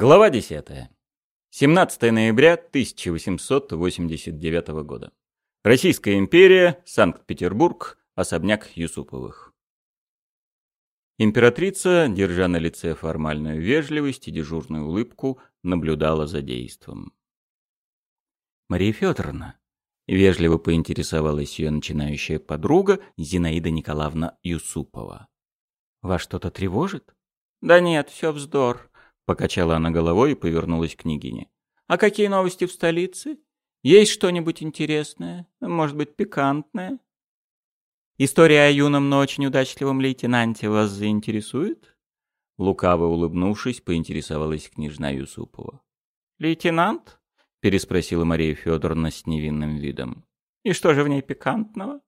Глава 10. 17 ноября 1889 года. Российская империя, Санкт-Петербург, особняк Юсуповых. Императрица, держа на лице формальную вежливость и дежурную улыбку, наблюдала за действом. «Мария Федоровна», — вежливо поинтересовалась ее начинающая подруга Зинаида Николаевна Юсупова. «Вас что-то тревожит?» «Да нет, все вздор», Покачала она головой и повернулась к княгине. «А какие новости в столице? Есть что-нибудь интересное? Может быть, пикантное?» «История о юном, но очень удачливом лейтенанте вас заинтересует?» Лукаво улыбнувшись, поинтересовалась княжна Юсупова. «Лейтенант?» — переспросила Мария Федоровна с невинным видом. «И что же в ней пикантного?»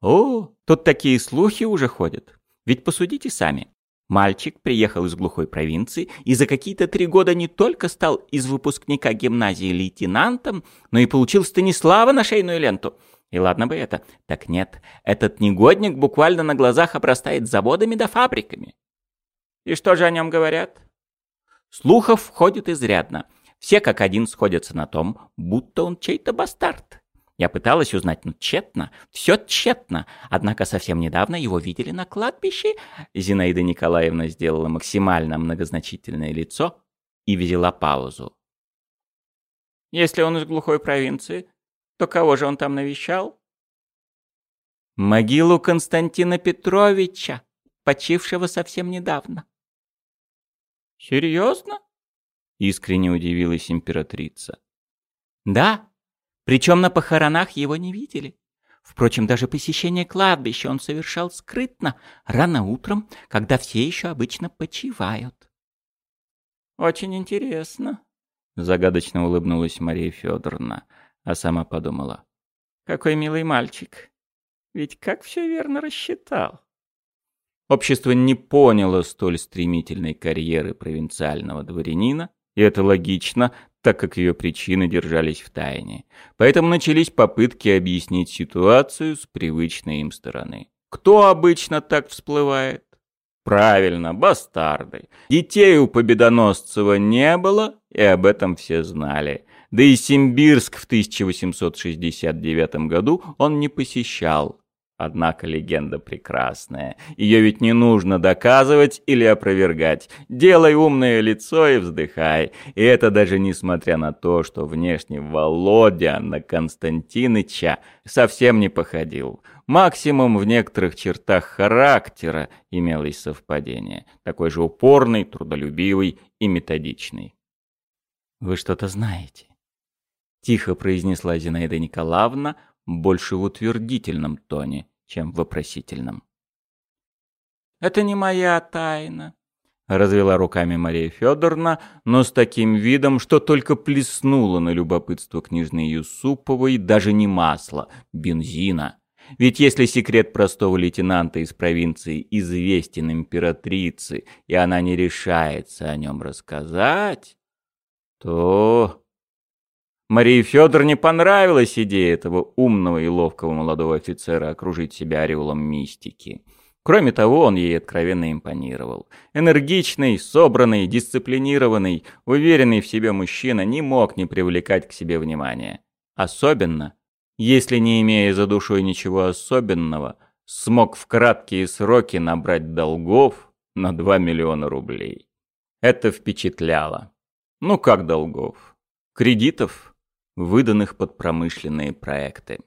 «О, тут такие слухи уже ходят. Ведь посудите сами. Мальчик приехал из глухой провинции и за какие-то три года не только стал из выпускника гимназии лейтенантом, но и получил Станислава на шейную ленту. И ладно бы это. Так нет, этот негодник буквально на глазах обрастает заводами да фабриками. И что же о нем говорят? Слухов входит изрядно. Все как один сходятся на том, будто он чей-то бастард. Я пыталась узнать, но тщетно, все тщетно. Однако совсем недавно его видели на кладбище. Зинаида Николаевна сделала максимально многозначительное лицо и взяла паузу. Если он из глухой провинции, то кого же он там навещал? Могилу Константина Петровича, почившего совсем недавно. Серьезно? Искренне удивилась императрица. Да, причем на похоронах его не видели. Впрочем, даже посещение кладбища он совершал скрытно, рано утром, когда все еще обычно почивают. «Очень интересно», — загадочно улыбнулась Мария Федоровна, а сама подумала. «Какой милый мальчик. Ведь как все верно рассчитал». Общество не поняло столь стремительной карьеры провинциального дворянина, и это логично, так как ее причины держались в тайне. Поэтому начались попытки объяснить ситуацию с привычной им стороны. Кто обычно так всплывает? Правильно, бастарды. Детей у Победоносцева не было, и об этом все знали. Да и Симбирск в 1869 году он не посещал. Однако легенда прекрасная. Ее ведь не нужно доказывать или опровергать. Делай умное лицо и вздыхай. И это даже несмотря на то, что внешне Володя на Константиныча совсем не походил. Максимум в некоторых чертах характера имелось совпадение. Такой же упорный, трудолюбивый и методичный. «Вы что-то знаете?» Тихо произнесла Зинаида Николаевна, больше в утвердительном тоне, чем в вопросительном. «Это не моя тайна», — развела руками Мария Федоровна, но с таким видом, что только плеснула на любопытство княжны Юсуповой даже не масло, бензина. Ведь если секрет простого лейтенанта из провинции известен императрице, и она не решается о нем рассказать, то Марии Федоровне понравилась идея этого умного и ловкого молодого офицера окружить себя ореолом мистики. Кроме того, он ей откровенно импонировал. Энергичный, собранный, дисциплинированный, уверенный в себе мужчина не мог не привлекать к себе внимания. Особенно, если не имея за душой ничего особенного, смог в краткие сроки набрать долгов на 2 миллиона рублей. Это впечатляло. Ну как долгов? Кредитов? Выданных под промышленные проекты.